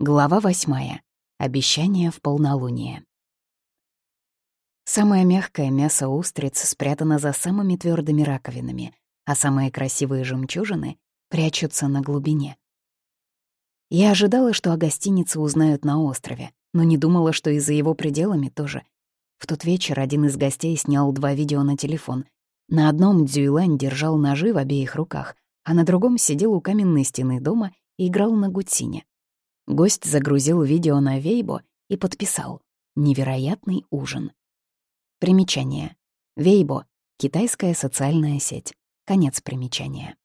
Глава восьмая. Обещание в полнолуние. Самое мягкое мясо устриц спрятано за самыми твердыми раковинами, а самые красивые жемчужины прячутся на глубине. Я ожидала, что о гостинице узнают на острове, но не думала, что и за его пределами тоже. В тот вечер один из гостей снял два видео на телефон. На одном Дзюйлань держал ножи в обеих руках, а на другом сидел у каменной стены дома и играл на гутсине. Гость загрузил видео на Вейбо и подписал «Невероятный ужин». Примечание. Вейбо — китайская социальная сеть. Конец примечания.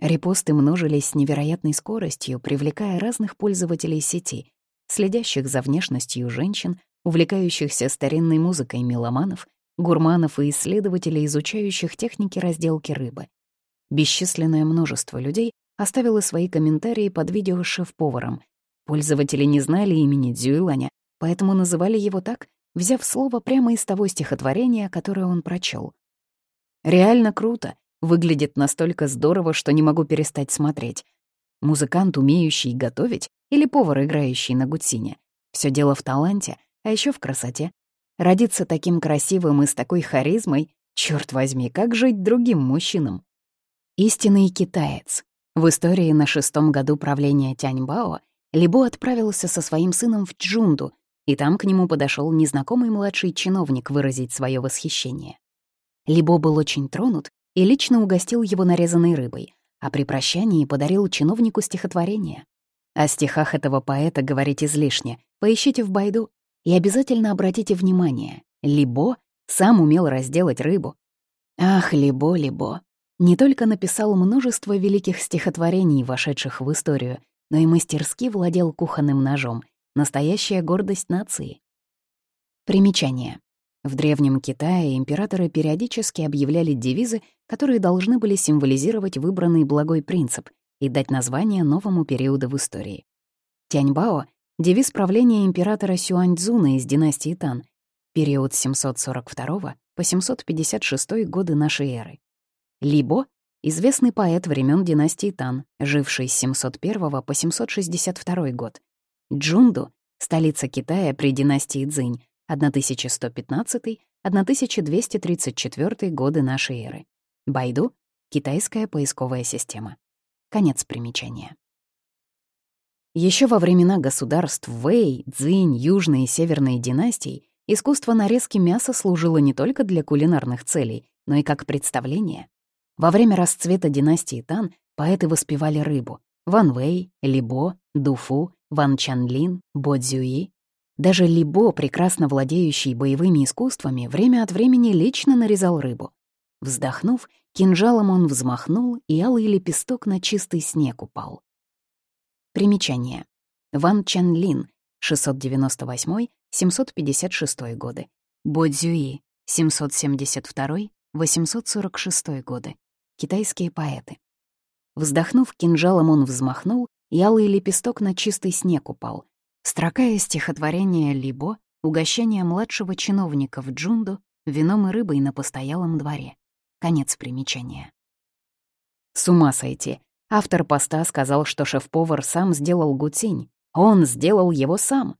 Репосты множились с невероятной скоростью, привлекая разных пользователей сети, следящих за внешностью женщин, увлекающихся старинной музыкой меломанов, гурманов и исследователей, изучающих техники разделки рыбы. Бесчисленное множество людей оставила свои комментарии под видео с шеф-поваром. Пользователи не знали имени Дзюйланя, поэтому называли его так, взяв слово прямо из того стихотворения, которое он прочел. Реально круто, выглядит настолько здорово, что не могу перестать смотреть. Музыкант, умеющий готовить, или повар, играющий на гудсине. Все дело в таланте, а еще в красоте. Родиться таким красивым и с такой харизмой, черт возьми, как жить другим мужчинам? Истинный китаец, в истории на шестом году правления Тяньбао Либо отправился со своим сыном в Чжунду, и там к нему подошел незнакомый младший чиновник выразить свое восхищение. Либо был очень тронут и лично угостил его нарезанной рыбой, а при прощании подарил чиновнику стихотворение. О стихах этого поэта говорить излишне, поищите в Байду и обязательно обратите внимание, Либо сам умел разделать рыбу. Ах, Либо, Либо, не только написал множество великих стихотворений, вошедших в историю, но и мастерски владел кухонным ножом, настоящая гордость нации. Примечание. В Древнем Китае императоры периодически объявляли девизы, которые должны были символизировать выбранный благой принцип и дать название новому периоду в истории. Тяньбао — девиз правления императора Сюаньцзуна из династии Тан, период с 742 по 756 годы нашей эры. Либо — известный поэт времен династии Тан, живший с 701 по 762 год. Джунду — столица Китая при династии Цзинь, 1115-1234 годы нашей эры. Байду — китайская поисковая система. Конец примечания. Еще во времена государств Вэй, Цзинь, Южной и Северной династий искусство нарезки мяса служило не только для кулинарных целей, но и как представление. Во время расцвета династии Тан поэты воспевали рыбу. Ван Вэй, Либо, Дуфу, Ван Чанлин, Бо Цзюи. Даже Либо, прекрасно владеющий боевыми искусствами, время от времени лично нарезал рыбу. Вздохнув, кинжалом он взмахнул, и алый лепесток на чистый снег упал. Примечание. Ван Чанлин, 698-756 годы. Бо Цзюи, 772-846 годы китайские поэты. Вздохнув кинжалом, он взмахнул, и алый лепесток на чистый снег упал. Строка из стихотворения «Либо» — угощение младшего чиновника в Джунду вином и рыбой на постоялом дворе. Конец примечания. С ума сойти. Автор поста сказал, что шеф-повар сам сделал гутинь. Он сделал его сам.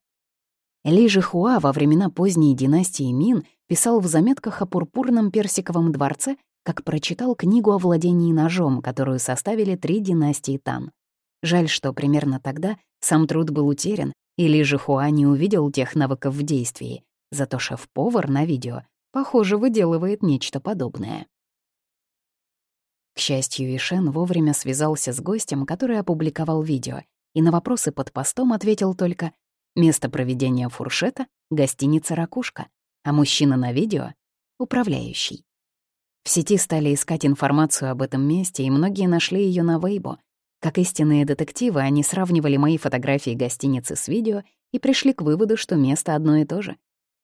Ли Жихуа во времена поздней династии Мин писал в заметках о пурпурном персиковом дворце, как прочитал книгу о владении ножом, которую составили три династии Тан. Жаль, что примерно тогда сам труд был утерян, или же Хуа не увидел тех навыков в действии, зато шеф-повар на видео, похоже, выделывает нечто подобное. К счастью, Ишен вовремя связался с гостем, который опубликовал видео, и на вопросы под постом ответил только «Место проведения фуршета — гостиница «Ракушка», а мужчина на видео — управляющий». В сети стали искать информацию об этом месте, и многие нашли ее на Вейбо. Как истинные детективы, они сравнивали мои фотографии гостиницы с видео и пришли к выводу, что место одно и то же.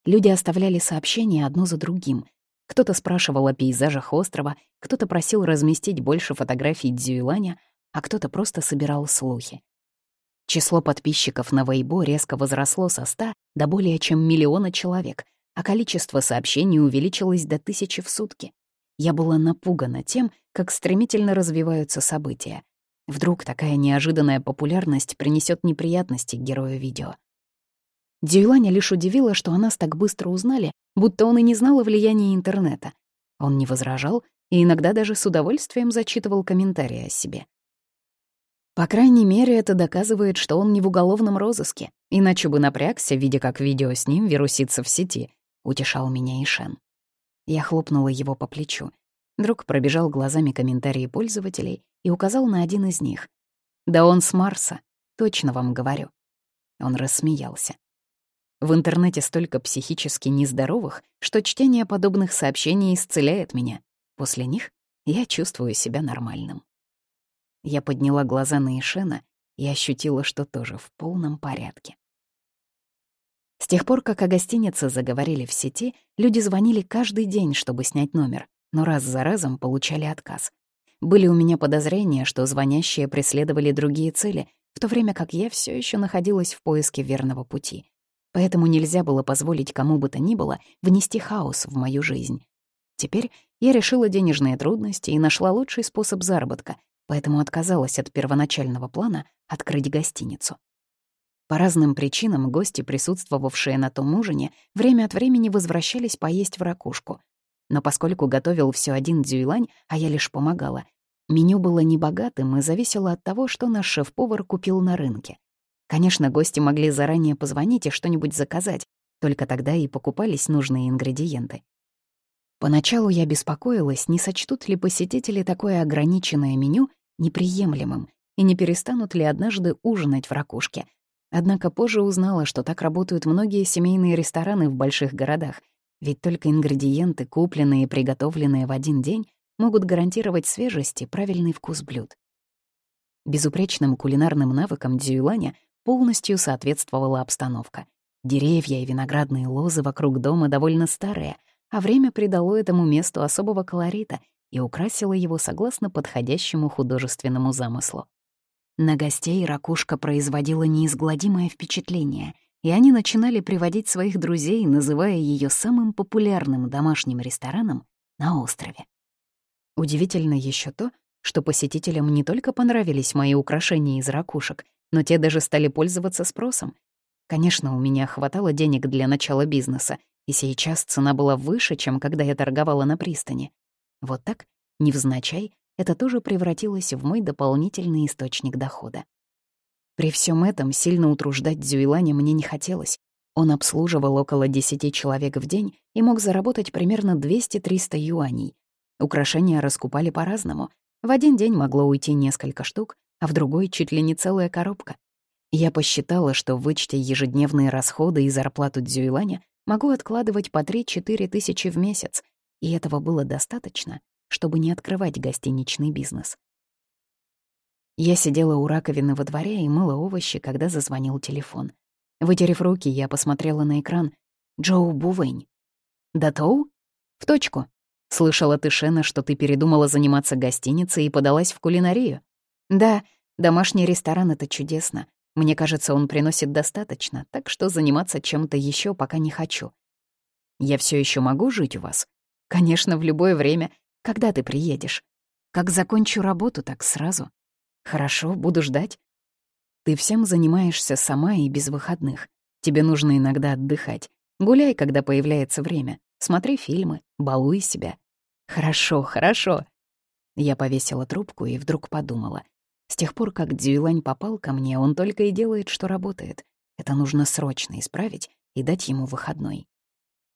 Люди оставляли сообщения одно за другим. Кто-то спрашивал о пейзажах острова, кто-то просил разместить больше фотографий Дзюйланя, а кто-то просто собирал слухи. Число подписчиков на Вейбо резко возросло со 100 до более чем миллиона человек, а количество сообщений увеличилось до тысячи в сутки. Я была напугана тем, как стремительно развиваются события. Вдруг такая неожиданная популярность принесет неприятности герою видео. Дюйланя лишь удивила, что о нас так быстро узнали, будто он и не знал о влиянии интернета. Он не возражал и иногда даже с удовольствием зачитывал комментарии о себе. По крайней мере, это доказывает, что он не в уголовном розыске, иначе бы напрягся, видя, как видео с ним вирусится в сети, — утешал меня Ишен. Я хлопнула его по плечу. Друг пробежал глазами комментарии пользователей и указал на один из них. «Да он с Марса, точно вам говорю». Он рассмеялся. В интернете столько психически нездоровых, что чтение подобных сообщений исцеляет меня. После них я чувствую себя нормальным. Я подняла глаза на Ишена и ощутила, что тоже в полном порядке. С тех пор, как о гостинице заговорили в сети, люди звонили каждый день, чтобы снять номер, но раз за разом получали отказ. Были у меня подозрения, что звонящие преследовали другие цели, в то время как я все еще находилась в поиске верного пути. Поэтому нельзя было позволить кому бы то ни было внести хаос в мою жизнь. Теперь я решила денежные трудности и нашла лучший способ заработка, поэтому отказалась от первоначального плана открыть гостиницу. По разным причинам гости, присутствовавшие на том ужине, время от времени возвращались поесть в ракушку. Но поскольку готовил все один дюйлань, а я лишь помогала, меню было небогатым и зависело от того, что наш шеф-повар купил на рынке. Конечно, гости могли заранее позвонить и что-нибудь заказать, только тогда и покупались нужные ингредиенты. Поначалу я беспокоилась, не сочтут ли посетители такое ограниченное меню неприемлемым и не перестанут ли однажды ужинать в ракушке. Однако позже узнала, что так работают многие семейные рестораны в больших городах, ведь только ингредиенты, купленные и приготовленные в один день, могут гарантировать свежесть и правильный вкус блюд. Безупречным кулинарным навыкам Дзюйланя полностью соответствовала обстановка. Деревья и виноградные лозы вокруг дома довольно старые, а время придало этому месту особого колорита и украсила его согласно подходящему художественному замыслу. На гостей ракушка производила неизгладимое впечатление, и они начинали приводить своих друзей, называя ее самым популярным домашним рестораном на острове. Удивительно еще то, что посетителям не только понравились мои украшения из ракушек, но те даже стали пользоваться спросом. Конечно, у меня хватало денег для начала бизнеса, и сейчас цена была выше, чем когда я торговала на пристани. Вот так, невзначай, это тоже превратилось в мой дополнительный источник дохода. При всем этом сильно утруждать Дзюйланя мне не хотелось. Он обслуживал около 10 человек в день и мог заработать примерно 200-300 юаней. Украшения раскупали по-разному. В один день могло уйти несколько штук, а в другой чуть ли не целая коробка. Я посчитала, что вычтя ежедневные расходы и зарплату Дзюйланя, могу откладывать по 3-4 тысячи в месяц, и этого было достаточно, чтобы не открывать гостиничный бизнес. Я сидела у раковины во дворе и мыла овощи, когда зазвонил телефон. Вытерев руки, я посмотрела на экран. «Джоу Бувэнь». «Да Тоу?» «В точку. Слышала ты, Шена, что ты передумала заниматься гостиницей и подалась в кулинарию?» «Да, домашний ресторан — это чудесно. Мне кажется, он приносит достаточно, так что заниматься чем-то еще пока не хочу. Я все еще могу жить у вас?» Конечно, в любое время. Когда ты приедешь? Как закончу работу, так сразу. Хорошо, буду ждать. Ты всем занимаешься сама и без выходных. Тебе нужно иногда отдыхать. Гуляй, когда появляется время. Смотри фильмы, балуй себя. Хорошо, хорошо. Я повесила трубку и вдруг подумала. С тех пор, как Дзюйлань попал ко мне, он только и делает, что работает. Это нужно срочно исправить и дать ему выходной.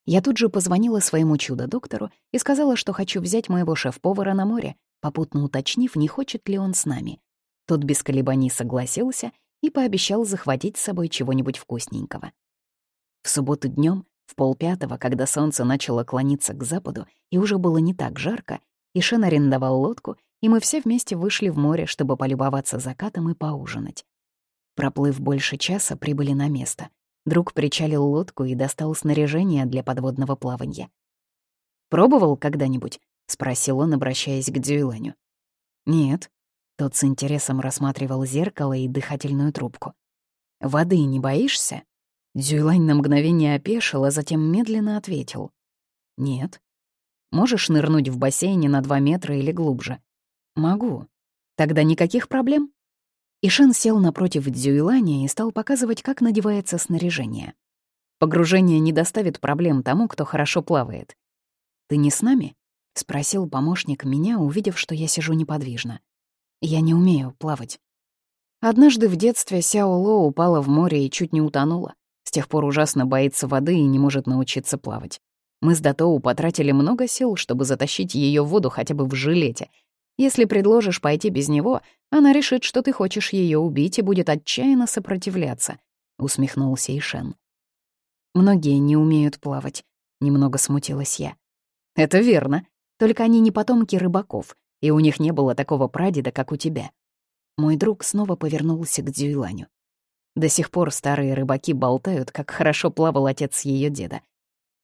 Я тут же позвонила своему чудо-доктору и сказала, что хочу взять моего шеф-повара на море, попутно уточнив, не хочет ли он с нами. Тот без колебаний согласился и пообещал захватить с собой чего-нибудь вкусненького. В субботу днем, в полпятого, когда солнце начало клониться к западу и уже было не так жарко, Ишен арендовал лодку, и мы все вместе вышли в море, чтобы полюбоваться закатом и поужинать. Проплыв больше часа, прибыли на место. Друг причалил лодку и достал снаряжение для подводного плавания. «Пробовал когда-нибудь?» — спросил он, обращаясь к Дзюйланю. «Нет». Тот с интересом рассматривал зеркало и дыхательную трубку. «Воды не боишься?» Дзюйлань на мгновение опешил, а затем медленно ответил. «Нет». «Можешь нырнуть в бассейне на два метра или глубже?» «Могу». Тогда никаких проблем. Ишен сел напротив Дзюйлани и стал показывать, как надевается снаряжение. Погружение не доставит проблем тому, кто хорошо плавает. «Ты не с нами?» — спросил помощник меня, увидев, что я сижу неподвижно. «Я не умею плавать». Однажды в детстве Сяо Ло упала в море и чуть не утонула. С тех пор ужасно боится воды и не может научиться плавать. Мы с Датоу потратили много сил, чтобы затащить ее в воду хотя бы в жилете. Если предложишь пойти без него, она решит, что ты хочешь ее убить и будет отчаянно сопротивляться», — усмехнулся Ишен. «Многие не умеют плавать», — немного смутилась я. «Это верно. Только они не потомки рыбаков, и у них не было такого прадеда, как у тебя». Мой друг снова повернулся к Дзюйланю. До сих пор старые рыбаки болтают, как хорошо плавал отец ее деда.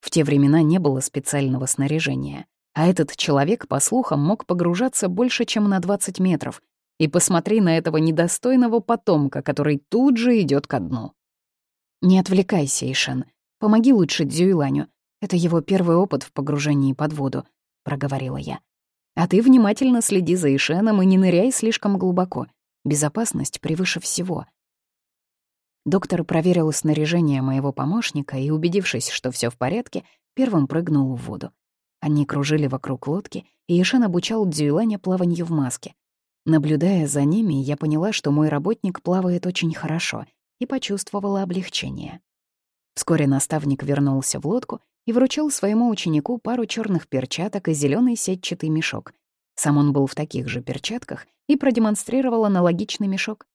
В те времена не было специального снаряжения, а этот человек, по слухам, мог погружаться больше, чем на 20 метров. И посмотри на этого недостойного потомка, который тут же идет ко дну. Не отвлекайся, Ишен. Помоги лучше Дзюйланю. Это его первый опыт в погружении под воду, проговорила я. А ты внимательно следи за Ишеном и не ныряй слишком глубоко. Безопасность превыше всего. Доктор проверил снаряжение моего помощника и, убедившись, что все в порядке, первым прыгнул в воду. Они кружили вокруг лодки, и Ишен обучал Дзюйланя плаванию в маске. Наблюдая за ними, я поняла, что мой работник плавает очень хорошо, и почувствовала облегчение. Вскоре наставник вернулся в лодку и вручил своему ученику пару черных перчаток и зеленый сетчатый мешок. Сам он был в таких же перчатках и продемонстрировал аналогичный мешок.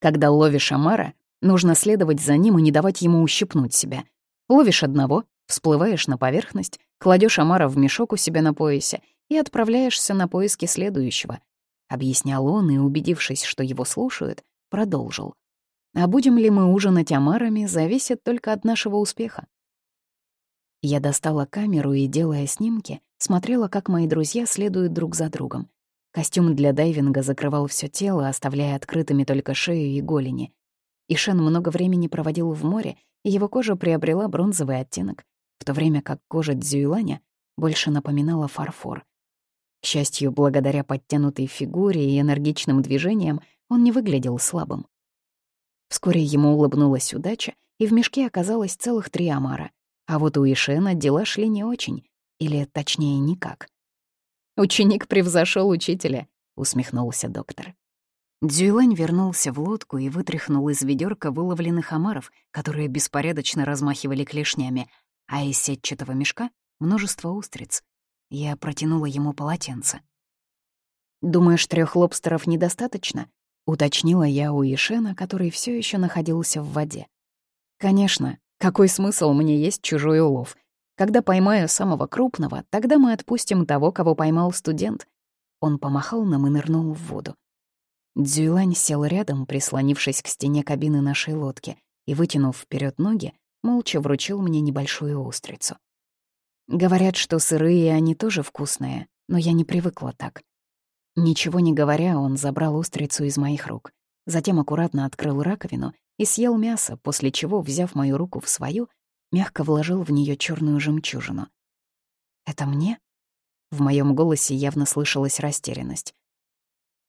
Когда ловишь омара, нужно следовать за ним и не давать ему ущипнуть себя. Ловишь одного, всплываешь на поверхность, кладешь омара в мешок у себя на поясе и отправляешься на поиски следующего. Объяснял он и, убедившись, что его слушают, продолжил. А будем ли мы ужинать омарами, зависит только от нашего успеха. Я достала камеру и, делая снимки, смотрела, как мои друзья следуют друг за другом. Костюм для дайвинга закрывал все тело, оставляя открытыми только шею и голени. Ишен много времени проводил в море, и его кожа приобрела бронзовый оттенок, в то время как кожа Дзюйланя больше напоминала фарфор. К счастью, благодаря подтянутой фигуре и энергичным движениям он не выглядел слабым. Вскоре ему улыбнулась удача, и в мешке оказалось целых три омара. А вот у Ишена дела шли не очень, или, точнее, никак. «Ученик превзошел учителя», — усмехнулся доктор. Дзюйлань вернулся в лодку и вытряхнул из ведерка выловленных омаров, которые беспорядочно размахивали клешнями, а из сетчатого мешка — множество устриц. Я протянула ему полотенце. «Думаешь, трех лобстеров недостаточно?» — уточнила я у Ишена, который все еще находился в воде. «Конечно. Какой смысл мне есть чужой улов? Когда поймаю самого крупного, тогда мы отпустим того, кого поймал студент. Он помахал нам и нырнул в воду. Дзюйлань сел рядом, прислонившись к стене кабины нашей лодки, и, вытянув вперед ноги, молча вручил мне небольшую устрицу. Говорят, что сырые они тоже вкусные, но я не привыкла так. Ничего не говоря, он забрал устрицу из моих рук. Затем аккуратно открыл раковину и съел мясо, после чего, взяв мою руку в свою, мягко вложил в нее черную жемчужину. «Это мне?» В моем голосе явно слышалась растерянность.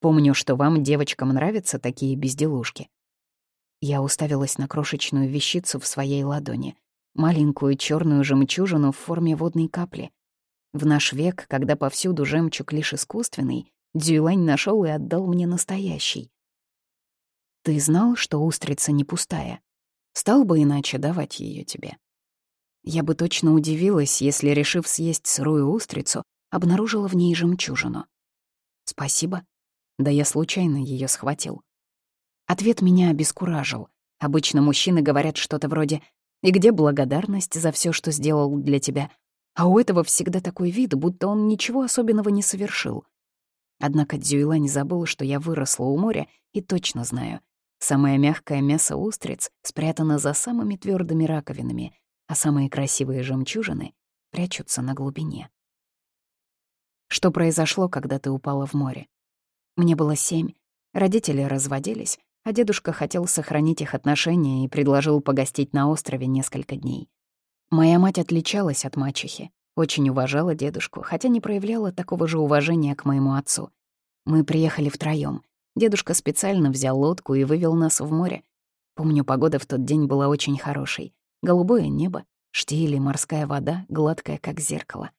«Помню, что вам, девочкам, нравятся такие безделушки». Я уставилась на крошечную вещицу в своей ладони, маленькую черную жемчужину в форме водной капли. В наш век, когда повсюду жемчуг лишь искусственный, Дзюйлань нашел и отдал мне настоящий. «Ты знал, что устрица не пустая? Стал бы иначе давать ее тебе?» Я бы точно удивилась, если, решив съесть сырую устрицу, обнаружила в ней жемчужину. «Спасибо». Да я случайно ее схватил. Ответ меня обескуражил. Обычно мужчины говорят что-то вроде «И где благодарность за все, что сделал для тебя?» А у этого всегда такой вид, будто он ничего особенного не совершил. Однако Дзюйла не забыл, что я выросла у моря и точно знаю. Самое мягкое мясо устриц спрятано за самыми твердыми раковинами, а самые красивые жемчужины прячутся на глубине. Что произошло, когда ты упала в море? Мне было семь, родители разводились, а дедушка хотел сохранить их отношения и предложил погостить на острове несколько дней. Моя мать отличалась от мачехи, очень уважала дедушку, хотя не проявляла такого же уважения к моему отцу. Мы приехали втроём. Дедушка специально взял лодку и вывел нас в море. Помню, погода в тот день была очень хорошей. Голубое небо, штили, морская вода, гладкая, как зеркало.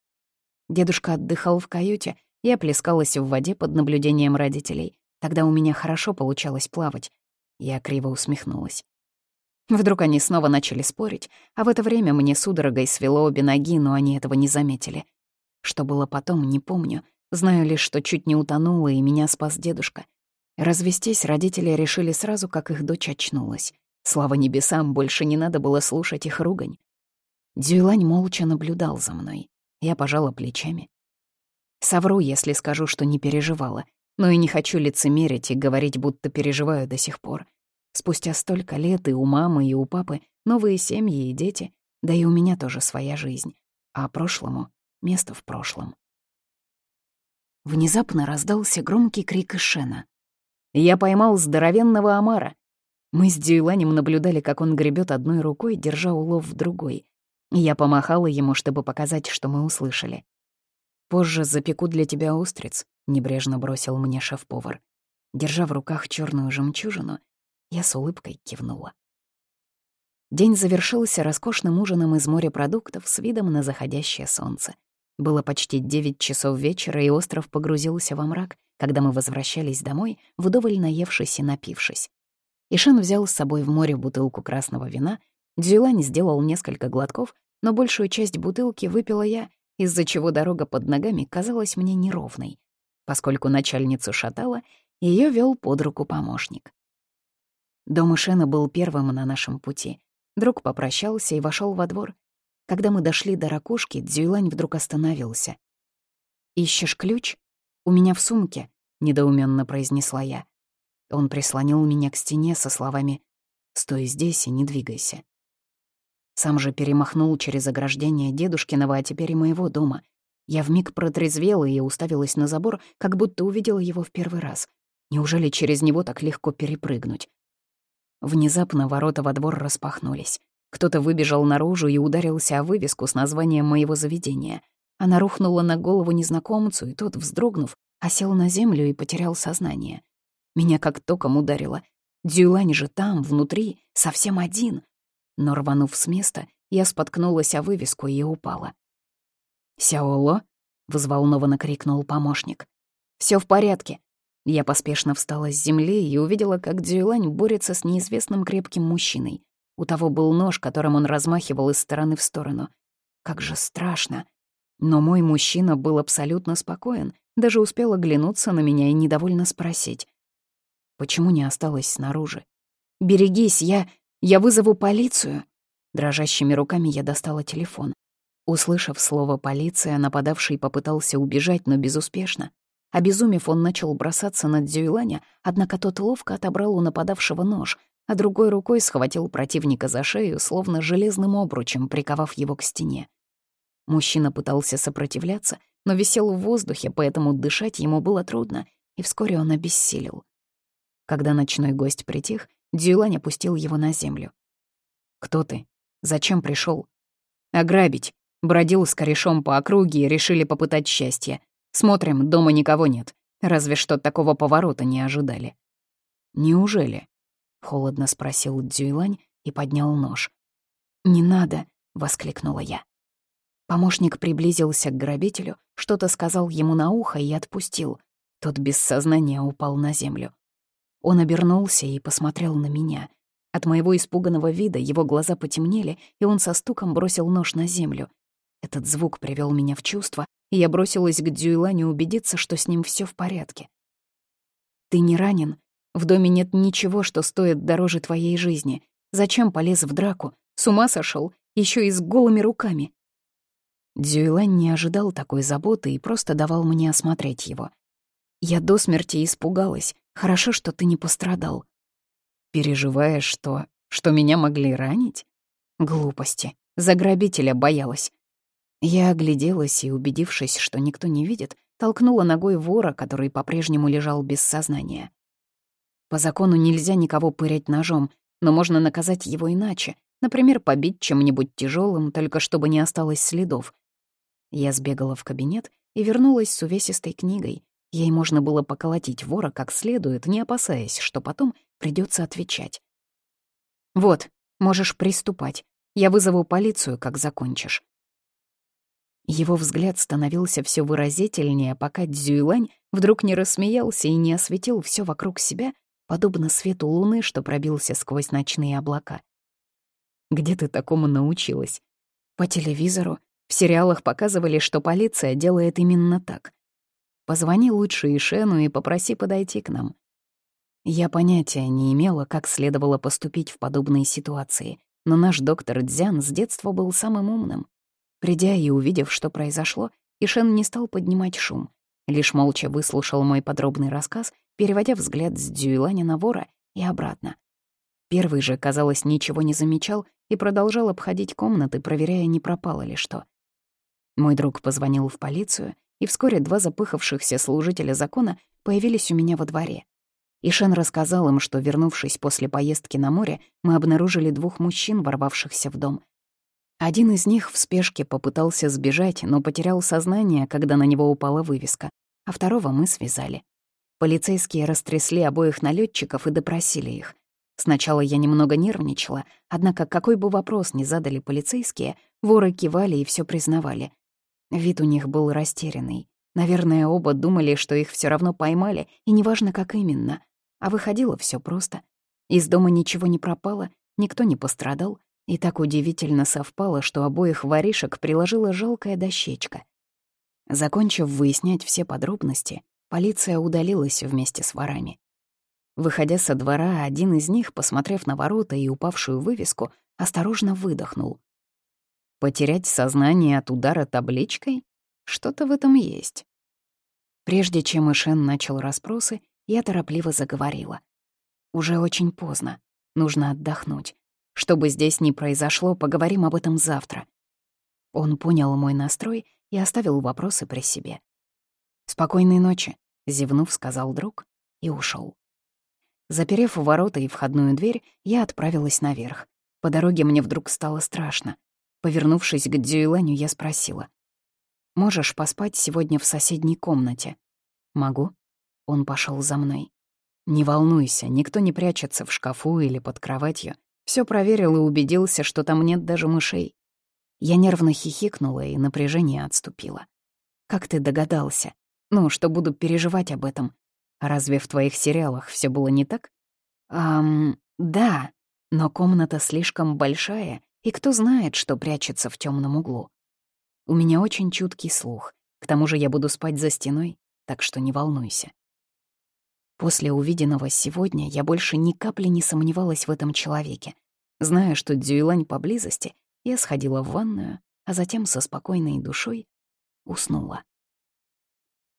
Дедушка отдыхал в каюте, я плескалась в воде под наблюдением родителей. Тогда у меня хорошо получалось плавать. Я криво усмехнулась. Вдруг они снова начали спорить, а в это время мне судорогой свело обе ноги, но они этого не заметили. Что было потом, не помню. Знаю лишь, что чуть не утонула, и меня спас дедушка. Развестись родители решили сразу, как их дочь очнулась. Слава небесам, больше не надо было слушать их ругань. Дюйлань молча наблюдал за мной. Я пожала плечами. Совру, если скажу, что не переживала, но и не хочу лицемерить и говорить, будто переживаю до сих пор. Спустя столько лет и у мамы, и у папы новые семьи и дети, да и у меня тоже своя жизнь. А прошлому — место в прошлом. Внезапно раздался громкий крик Ишена. Я поймал здоровенного омара. Мы с Дюйланем наблюдали, как он гребет одной рукой, держа улов в другой. Я помахала ему, чтобы показать, что мы услышали. «Позже запеку для тебя устриц», — небрежно бросил мне шеф-повар. Держа в руках черную жемчужину, я с улыбкой кивнула. День завершился роскошным ужином из морепродуктов с видом на заходящее солнце. Было почти девять часов вечера, и остров погрузился во мрак, когда мы возвращались домой, вдоволь наевшись и напившись. Ишен взял с собой в море бутылку красного вина, Дзюлань сделал несколько глотков, но большую часть бутылки выпила я, из-за чего дорога под ногами казалась мне неровной. Поскольку начальницу шатала, ее вел под руку помощник. Дом Ишена был первым на нашем пути. Друг попрощался и вошел во двор. Когда мы дошли до ракушки, Дзюйлань вдруг остановился. «Ищешь ключ?» «У меня в сумке», — недоуменно произнесла я. Он прислонил меня к стене со словами «Стой здесь и не двигайся». Сам же перемахнул через ограждение дедушкиного, а теперь и моего дома. Я вмиг протрезвела и уставилась на забор, как будто увидела его в первый раз. Неужели через него так легко перепрыгнуть? Внезапно ворота во двор распахнулись. Кто-то выбежал наружу и ударился о вывеску с названием моего заведения. Она рухнула на голову незнакомцу, и тот, вздрогнув, осел на землю и потерял сознание. Меня как током ударило. Дюлань же там, внутри, совсем один. Но, рванув с места, я споткнулась о вывеску и упала. «Сяоло?» — взволнованно крикнул помощник. Все в порядке». Я поспешно встала с земли и увидела, как Дюйлань борется с неизвестным крепким мужчиной. У того был нож, которым он размахивал из стороны в сторону. Как же страшно. Но мой мужчина был абсолютно спокоен, даже успел оглянуться на меня и недовольно спросить. Почему не осталась снаружи? «Берегись, я... я вызову полицию!» Дрожащими руками я достала телефон. Услышав слово «полиция», нападавший попытался убежать, но безуспешно. Обезумев, он начал бросаться на Дзюйланя, однако тот ловко отобрал у нападавшего нож, а другой рукой схватил противника за шею, словно железным обручем, приковав его к стене. Мужчина пытался сопротивляться, но висел в воздухе, поэтому дышать ему было трудно, и вскоре он обессилел. Когда ночной гость притих, Дюлань опустил его на землю. «Кто ты? Зачем пришел? «Ограбить. Бродил с корешом по округе и решили попытать счастье. Смотрим, дома никого нет. Разве что такого поворота не ожидали». «Неужели?» — холодно спросил Дзюйлань и поднял нож. «Не надо!» — воскликнула я. Помощник приблизился к грабителю, что-то сказал ему на ухо и отпустил. Тот без сознания упал на землю. Он обернулся и посмотрел на меня. От моего испуганного вида его глаза потемнели, и он со стуком бросил нож на землю. Этот звук привел меня в чувство, и я бросилась к Дзюйлане убедиться, что с ним все в порядке. «Ты не ранен? В доме нет ничего, что стоит дороже твоей жизни. Зачем полез в драку? С ума сошел, еще и с голыми руками?» Дзюйлань не ожидал такой заботы и просто давал мне осмотреть его. Я до смерти испугалась. Хорошо, что ты не пострадал. Переживаешь, что... что меня могли ранить? Глупости. За грабителя боялась. Я огляделась и, убедившись, что никто не видит, толкнула ногой вора, который по-прежнему лежал без сознания. По закону нельзя никого пырять ножом, но можно наказать его иначе, например, побить чем-нибудь тяжелым, только чтобы не осталось следов, я сбегала в кабинет и вернулась с увесистой книгой. Ей можно было поколотить вора как следует, не опасаясь, что потом придется отвечать. «Вот, можешь приступать. Я вызову полицию, как закончишь». Его взгляд становился все выразительнее, пока Дзюйлань вдруг не рассмеялся и не осветил все вокруг себя, подобно свету луны, что пробился сквозь ночные облака. «Где ты такому научилась?» «По телевизору. В сериалах показывали, что полиция делает именно так. Позвони лучше Ишену и попроси подойти к нам». Я понятия не имела, как следовало поступить в подобной ситуации, но наш доктор Дзян с детства был самым умным. Придя и увидев, что произошло, Ишен не стал поднимать шум, лишь молча выслушал мой подробный рассказ, переводя взгляд с Дзюйланя на вора и обратно. Первый же, казалось, ничего не замечал и продолжал обходить комнаты, проверяя, не пропало ли что. Мой друг позвонил в полицию, и вскоре два запыхавшихся служителя закона появились у меня во дворе. Ишен рассказал им, что, вернувшись после поездки на море, мы обнаружили двух мужчин, ворвавшихся в дом, один из них в спешке попытался сбежать, но потерял сознание, когда на него упала вывеска, а второго мы связали. Полицейские растрясли обоих налетчиков и допросили их. Сначала я немного нервничала, однако какой бы вопрос ни задали полицейские, воры кивали и все признавали. Вид у них был растерянный. Наверное, оба думали, что их все равно поймали, и неважно, как именно. А выходило все просто. Из дома ничего не пропало, никто не пострадал, и так удивительно совпало, что обоих воришек приложила жалкая дощечка. Закончив выяснять все подробности, полиция удалилась вместе с ворами. Выходя со двора, один из них, посмотрев на ворота и упавшую вывеску, осторожно выдохнул. Потерять сознание от удара табличкой? Что-то в этом есть. Прежде чем Ишен начал расспросы, я торопливо заговорила. Уже очень поздно. Нужно отдохнуть. Что бы здесь ни произошло, поговорим об этом завтра. Он понял мой настрой и оставил вопросы при себе. «Спокойной ночи», — зевнув, сказал друг и ушел. Заперев ворота и входную дверь, я отправилась наверх. По дороге мне вдруг стало страшно. Повернувшись к Дзюйланю, я спросила. «Можешь поспать сегодня в соседней комнате?» «Могу». Он пошел за мной. «Не волнуйся, никто не прячется в шкафу или под кроватью. Все проверил и убедился, что там нет даже мышей. Я нервно хихикнула, и напряжение отступило. «Как ты догадался? Ну, что буду переживать об этом? Разве в твоих сериалах все было не так?» «Эм, да, но комната слишком большая, и кто знает, что прячется в темном углу. У меня очень чуткий слух, к тому же я буду спать за стеной, так что не волнуйся». После увиденного сегодня я больше ни капли не сомневалась в этом человеке. Зная, что Дзюйлань поблизости, я сходила в ванную, а затем со спокойной душой уснула.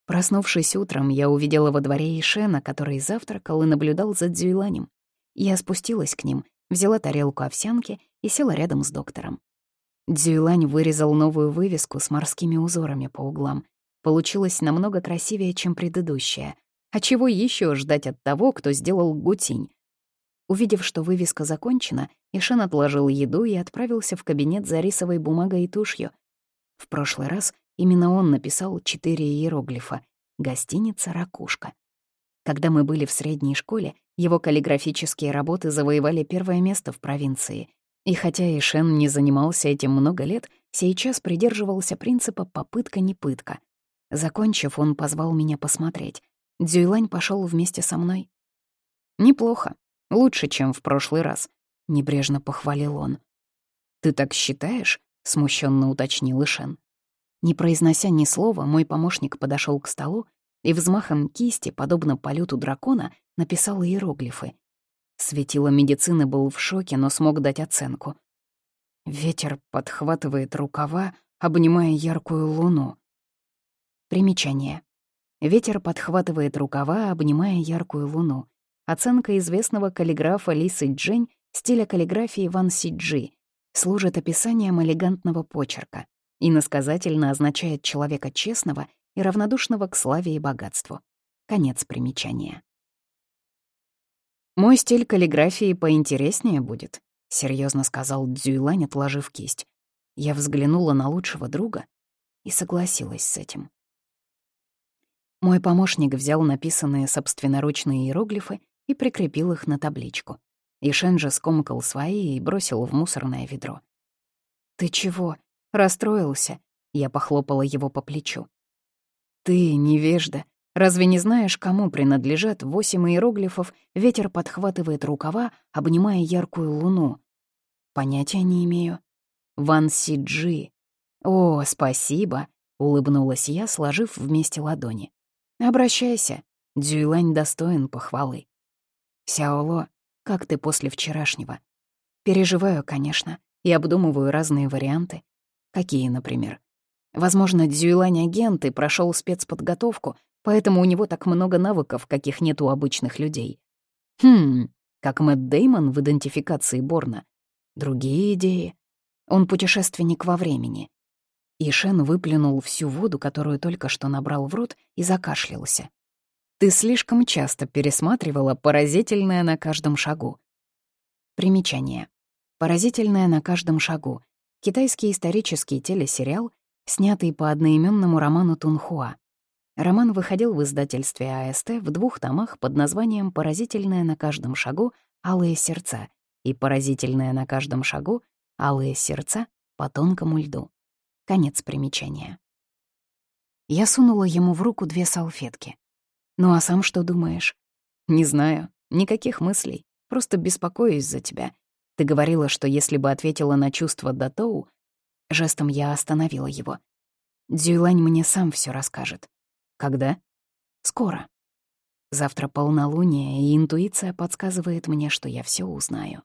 Проснувшись утром, я увидела во дворе Ишена, который завтракал и наблюдал за Дзюйланем. Я спустилась к ним, взяла тарелку овсянки и села рядом с доктором. Дзюйлань вырезал новую вывеску с морскими узорами по углам. Получилось намного красивее, чем предыдущая — а чего еще ждать от того, кто сделал гутинь? Увидев, что вывеска закончена, Ишен отложил еду и отправился в кабинет за рисовой бумагой и тушью. В прошлый раз именно он написал четыре иероглифа «Гостиница «Ракушка». Когда мы были в средней школе, его каллиграфические работы завоевали первое место в провинции. И хотя Ишен не занимался этим много лет, сейчас придерживался принципа «попытка не пытка». Закончив, он позвал меня посмотреть. Дзюйлань пошел вместе со мной. «Неплохо. Лучше, чем в прошлый раз», — небрежно похвалил он. «Ты так считаешь?» — смущенно уточнил Ишен. Не произнося ни слова, мой помощник подошел к столу и взмахом кисти, подобно полету дракона, написал иероглифы. Светило медицины был в шоке, но смог дать оценку. Ветер подхватывает рукава, обнимая яркую луну. Примечание. Ветер подхватывает рукава, обнимая яркую луну. Оценка известного каллиграфа Ли Сыджень стиля каллиграфии Ван Сиджи служит описанием элегантного почерка. Иносказательно означает человека честного и равнодушного к славе и богатству. Конец примечания. «Мой стиль каллиграфии поинтереснее будет», — серьезно сказал Дзюйлань, отложив кисть. Я взглянула на лучшего друга и согласилась с этим. Мой помощник взял написанные собственноручные иероглифы и прикрепил их на табличку. Ишен же скомкал свои и бросил в мусорное ведро. «Ты чего? Расстроился?» Я похлопала его по плечу. «Ты, невежда, разве не знаешь, кому принадлежат восемь иероглифов «Ветер подхватывает рукава, обнимая яркую луну»?» Понятия не имею. Ван Сиджи. О, спасибо, улыбнулась я, сложив вместе ладони. Обращайся. Дзюйлань достоин похвалы. Сяоло, как ты после вчерашнего? Переживаю, конечно, и обдумываю разные варианты. Какие, например? Возможно, Дзюйлань агент и прошел спецподготовку, поэтому у него так много навыков, каких нет у обычных людей. Хм, как Мэтт Деймон в идентификации Борна. Другие идеи. Он путешественник во времени. Ишен выплюнул всю воду, которую только что набрал в рот, и закашлялся. «Ты слишком часто пересматривала «Поразительное на каждом шагу». Примечание. «Поразительное на каждом шагу» — китайский исторический телесериал, снятый по одноименному роману Тунхуа. Роман выходил в издательстве АСТ в двух томах под названием «Поразительное на каждом шагу. Алые сердца» и поразительное на каждом шагу алые сердца по тонкому льду. Конец примечания. Я сунула ему в руку две салфетки. «Ну а сам что думаешь?» «Не знаю. Никаких мыслей. Просто беспокоюсь за тебя. Ты говорила, что если бы ответила на чувства Датоу...» Жестом я остановила его. «Дзюйлань мне сам все расскажет». «Когда?» «Скоро. Завтра полнолуние, и интуиция подсказывает мне, что я все узнаю».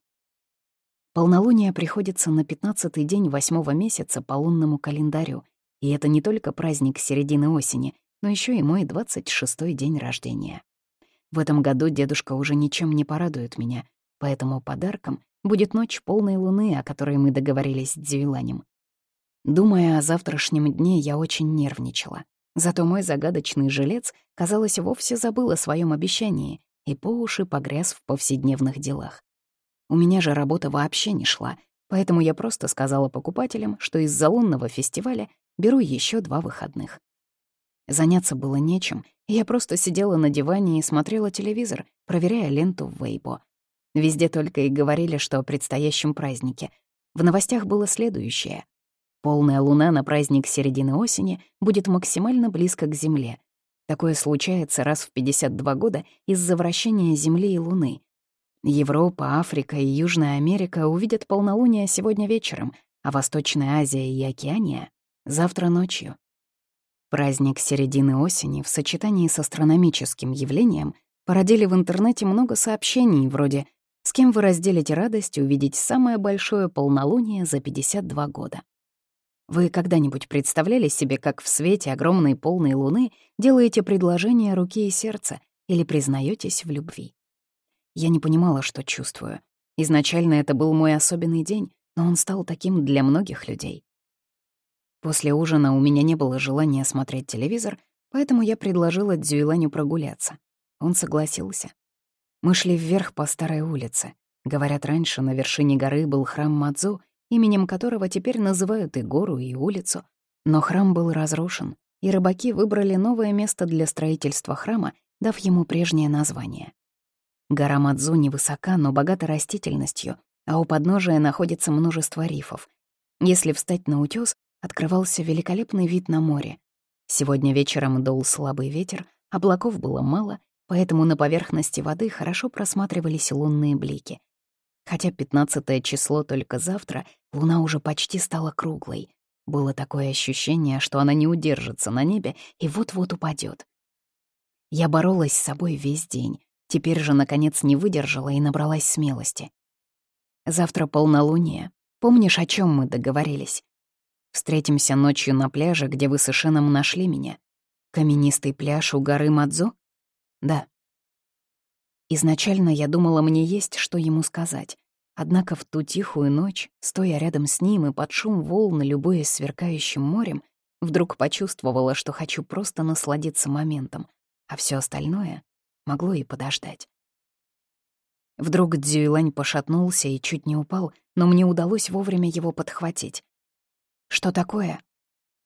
Полнолуние приходится на пятнадцатый день восьмого месяца по лунному календарю, и это не только праздник середины осени, но еще и мой двадцать шестой день рождения. В этом году дедушка уже ничем не порадует меня, поэтому подарком будет ночь полной луны, о которой мы договорились с Дзюйланем. Думая о завтрашнем дне, я очень нервничала. Зато мой загадочный жилец, казалось, вовсе забыл о своем обещании и по уши погряз в повседневных делах. У меня же работа вообще не шла, поэтому я просто сказала покупателям, что из-за лунного фестиваля беру еще два выходных. Заняться было нечем, и я просто сидела на диване и смотрела телевизор, проверяя ленту в Вейбо. Везде только и говорили, что о предстоящем празднике. В новостях было следующее. Полная луна на праздник середины осени будет максимально близко к Земле. Такое случается раз в 52 года из-за вращения Земли и Луны. Европа, Африка и Южная Америка увидят полнолуние сегодня вечером, а Восточная Азия и Океания — завтра ночью. Праздник середины осени в сочетании с астрономическим явлением породили в интернете много сообщений вроде «С кем вы разделите радость увидеть самое большое полнолуние за 52 года?» Вы когда-нибудь представляли себе, как в свете огромной полной луны делаете предложение руки и сердца или признаетесь в любви? Я не понимала, что чувствую. Изначально это был мой особенный день, но он стал таким для многих людей. После ужина у меня не было желания смотреть телевизор, поэтому я предложила Дзюйланю прогуляться. Он согласился. Мы шли вверх по старой улице. Говорят, раньше на вершине горы был храм Мадзу, именем которого теперь называют и гору, и улицу. Но храм был разрушен, и рыбаки выбрали новое место для строительства храма, дав ему прежнее название. Гора Мадзу невысока, но богата растительностью, а у подножия находится множество рифов. Если встать на утёс, открывался великолепный вид на море. Сегодня вечером дул слабый ветер, облаков было мало, поэтому на поверхности воды хорошо просматривались лунные блики. Хотя пятнадцатое число только завтра, луна уже почти стала круглой. Было такое ощущение, что она не удержится на небе и вот-вот упадет. Я боролась с собой весь день, Теперь же, наконец, не выдержала и набралась смелости. Завтра полнолуние. Помнишь, о чем мы договорились? Встретимся ночью на пляже, где вы с Ишеном нашли меня. Каменистый пляж у горы Мадзо? Да. Изначально я думала, мне есть что ему сказать. Однако в ту тихую ночь, стоя рядом с ним и под шум волн, любуясь сверкающим морем, вдруг почувствовала, что хочу просто насладиться моментом, а все остальное могло и подождать. Вдруг Дзюйлань пошатнулся и чуть не упал, но мне удалось вовремя его подхватить. «Что такое?»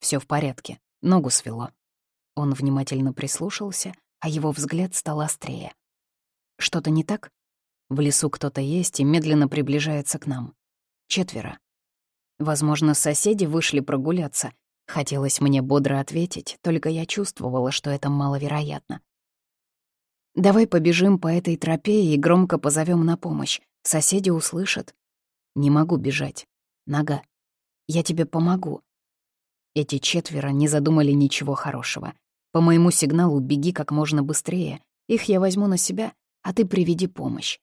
Все в порядке, ногу свело». Он внимательно прислушался, а его взгляд стал острее. «Что-то не так?» В лесу кто-то есть и медленно приближается к нам. Четверо. Возможно, соседи вышли прогуляться. Хотелось мне бодро ответить, только я чувствовала, что это маловероятно. «Давай побежим по этой тропе и громко позовем на помощь. Соседи услышат». «Не могу бежать. Нога. Я тебе помогу». Эти четверо не задумали ничего хорошего. По моему сигналу беги как можно быстрее. Их я возьму на себя, а ты приведи помощь.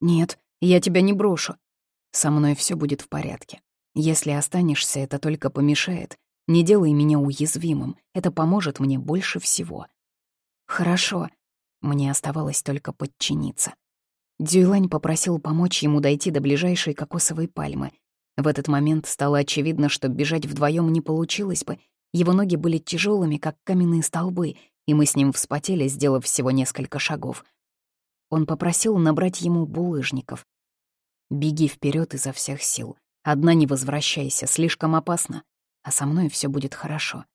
«Нет, я тебя не брошу. Со мной все будет в порядке. Если останешься, это только помешает. Не делай меня уязвимым, это поможет мне больше всего». «Хорошо». Мне оставалось только подчиниться. Дюйлань попросил помочь ему дойти до ближайшей кокосовой пальмы. В этот момент стало очевидно, что бежать вдвоем не получилось бы. Его ноги были тяжелыми, как каменные столбы, и мы с ним вспотели, сделав всего несколько шагов — он попросил набрать ему булыжников. «Беги вперед изо всех сил. Одна не возвращайся, слишком опасно. А со мной все будет хорошо».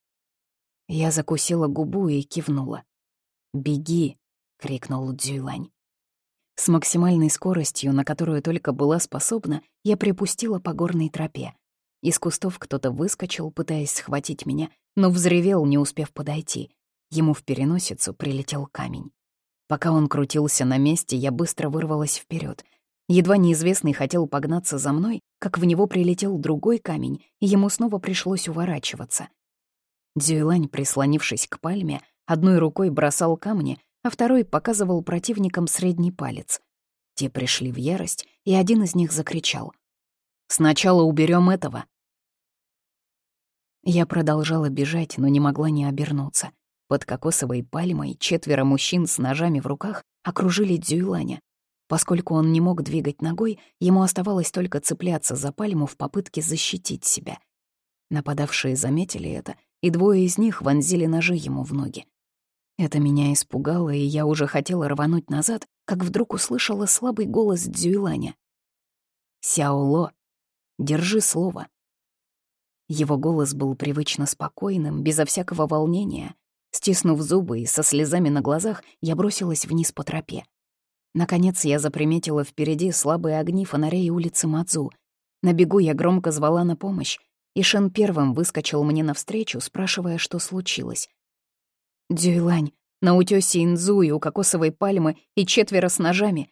Я закусила губу и кивнула. «Беги!» — крикнул Дзюйлань. С максимальной скоростью, на которую только была способна, я припустила по горной тропе. Из кустов кто-то выскочил, пытаясь схватить меня, но взревел, не успев подойти. Ему в переносицу прилетел камень. Пока он крутился на месте, я быстро вырвалась вперед. Едва неизвестный хотел погнаться за мной, как в него прилетел другой камень, и ему снова пришлось уворачиваться. Дзюйлань, прислонившись к пальме, одной рукой бросал камни, а второй показывал противникам средний палец. Те пришли в ярость, и один из них закричал. «Сначала уберем этого!» Я продолжала бежать, но не могла не обернуться. Под кокосовой пальмой четверо мужчин с ножами в руках окружили Дзюйланя. Поскольку он не мог двигать ногой, ему оставалось только цепляться за пальму в попытке защитить себя. Нападавшие заметили это, и двое из них вонзили ножи ему в ноги. Это меня испугало, и я уже хотела рвануть назад, как вдруг услышала слабый голос Дзюйланя. «Сяоло, держи слово». Его голос был привычно спокойным, безо всякого волнения, Стиснув зубы и со слезами на глазах, я бросилась вниз по тропе. Наконец я заприметила впереди слабые огни фонарей улицы Мадзу. На бегу я громко звала на помощь, и Шен первым выскочил мне навстречу, спрашивая, что случилось. «Дюйлань, на утёсе Инзуи у кокосовой пальмы и четверо с ножами».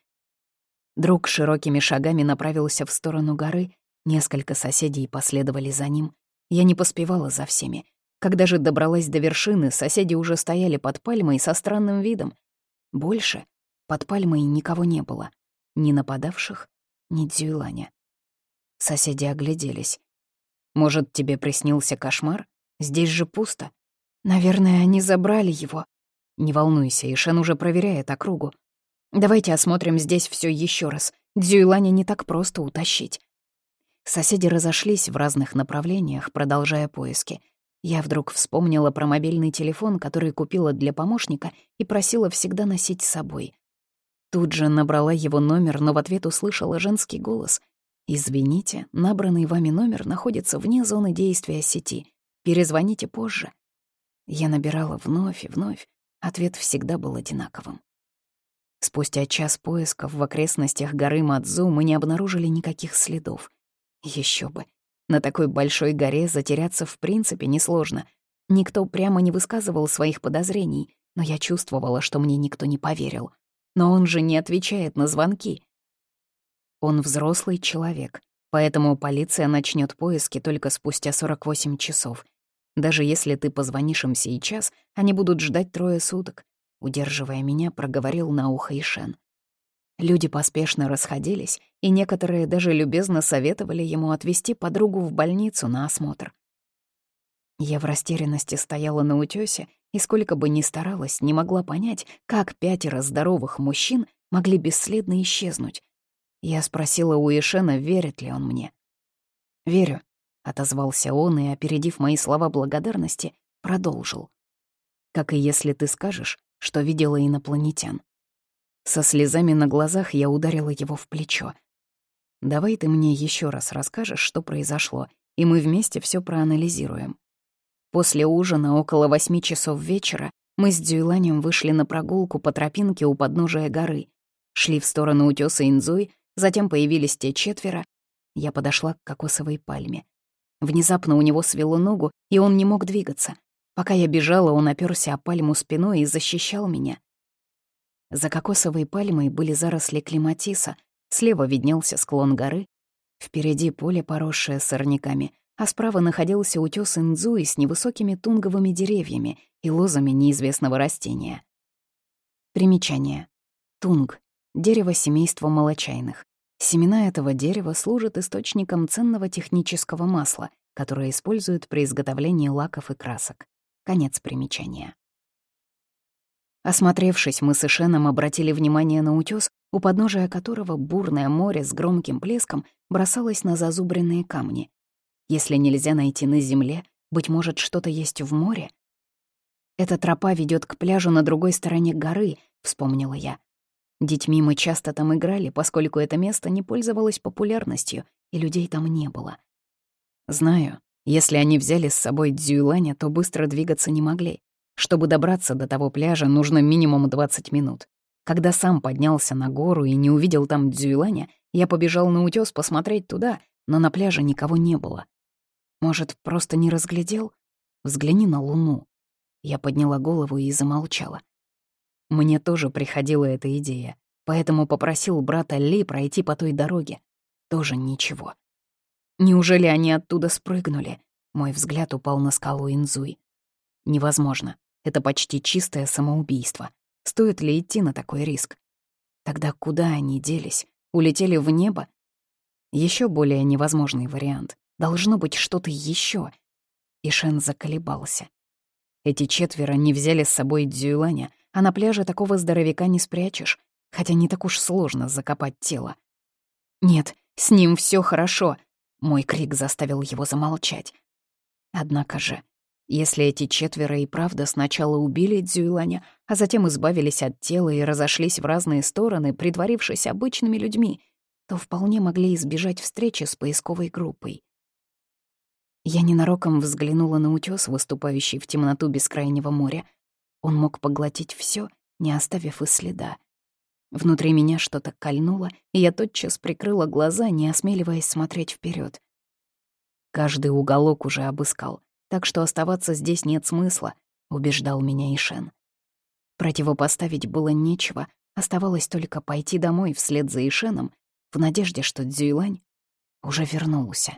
Друг широкими шагами направился в сторону горы, несколько соседей последовали за ним. Я не поспевала за всеми. Когда же добралась до вершины, соседи уже стояли под пальмой со странным видом. Больше под пальмой никого не было. Ни нападавших, ни Дзюйланя. Соседи огляделись. «Может, тебе приснился кошмар? Здесь же пусто. Наверное, они забрали его». «Не волнуйся, Ишен уже проверяет округу. Давайте осмотрим здесь все еще раз. Дзюйланя не так просто утащить». Соседи разошлись в разных направлениях, продолжая поиски — я вдруг вспомнила про мобильный телефон, который купила для помощника и просила всегда носить с собой. Тут же набрала его номер, но в ответ услышала женский голос. «Извините, набранный вами номер находится вне зоны действия сети. Перезвоните позже». Я набирала вновь и вновь. Ответ всегда был одинаковым. Спустя час поисков в окрестностях горы Мадзу мы не обнаружили никаких следов. Еще бы, на такой большой горе затеряться в принципе несложно. Никто прямо не высказывал своих подозрений, но я чувствовала, что мне никто не поверил. Но он же не отвечает на звонки. Он взрослый человек, поэтому полиция начнет поиски только спустя 48 часов. Даже если ты позвонишь им сейчас, они будут ждать трое суток. Удерживая меня, проговорил на ухо Ишен. Люди поспешно расходились, и некоторые даже любезно советовали ему отвезти подругу в больницу на осмотр. Я в растерянности стояла на утёсе и сколько бы ни старалась, не могла понять, как пятеро здоровых мужчин могли бесследно исчезнуть. Я спросила у Ишена, верит ли он мне. «Верю», — отозвался он и, опередив мои слова благодарности, продолжил. «Как и если ты скажешь, что видела инопланетян». Со слезами на глазах я ударила его в плечо. «Давай ты мне еще раз расскажешь, что произошло, и мы вместе все проанализируем». После ужина, около восьми часов вечера, мы с Дзюйланем вышли на прогулку по тропинке у подножия горы. Шли в сторону утёса Инзуй, затем появились те четверо. Я подошла к кокосовой пальме. Внезапно у него свело ногу, и он не мог двигаться. Пока я бежала, он оперся о пальму спиной и защищал меня. За кокосовой пальмой были заросли клематиса, слева виднелся склон горы, впереди поле, поросшее сорняками, а справа находился утёс Индзуи с невысокими тунговыми деревьями и лозами неизвестного растения. Примечание. Тунг — дерево семейства молочайных. Семена этого дерева служат источником ценного технического масла, которое используют при изготовлении лаков и красок. Конец примечания. Осмотревшись, мы с Ишеном обратили внимание на утёс, у подножия которого бурное море с громким плеском бросалось на зазубренные камни. Если нельзя найти на земле, быть может, что-то есть в море? «Эта тропа ведет к пляжу на другой стороне горы», — вспомнила я. Детьми мы часто там играли, поскольку это место не пользовалось популярностью, и людей там не было. Знаю, если они взяли с собой Дзюйланя, то быстро двигаться не могли. Чтобы добраться до того пляжа, нужно минимум 20 минут. Когда сам поднялся на гору и не увидел там Дзюйланя, я побежал на утёс посмотреть туда, но на пляже никого не было. Может, просто не разглядел? Взгляни на луну. Я подняла голову и замолчала. Мне тоже приходила эта идея, поэтому попросил брата Ли пройти по той дороге. Тоже ничего. Неужели они оттуда спрыгнули? Мой взгляд упал на скалу Инзуй. Невозможно. Это почти чистое самоубийство. Стоит ли идти на такой риск? Тогда куда они делись? Улетели в небо? Еще более невозможный вариант. Должно быть что-то еще. И Шен заколебался. Эти четверо не взяли с собой Дзюйланя, а на пляже такого здоровяка не спрячешь, хотя не так уж сложно закопать тело. «Нет, с ним все хорошо», — мой крик заставил его замолчать. Однако же если эти четверо и правда сначала убили Дзюйланя, а затем избавились от тела и разошлись в разные стороны, притворившись обычными людьми, то вполне могли избежать встречи с поисковой группой. Я ненароком взглянула на утёс, выступающий в темноту бескрайнего моря. Он мог поглотить всё, не оставив и следа. Внутри меня что-то кольнуло, и я тотчас прикрыла глаза, не осмеливаясь смотреть вперед. Каждый уголок уже обыскал так что оставаться здесь нет смысла», — убеждал меня Ишен. Противопоставить было нечего, оставалось только пойти домой вслед за Ишеном в надежде, что Дзюйлань уже вернулся.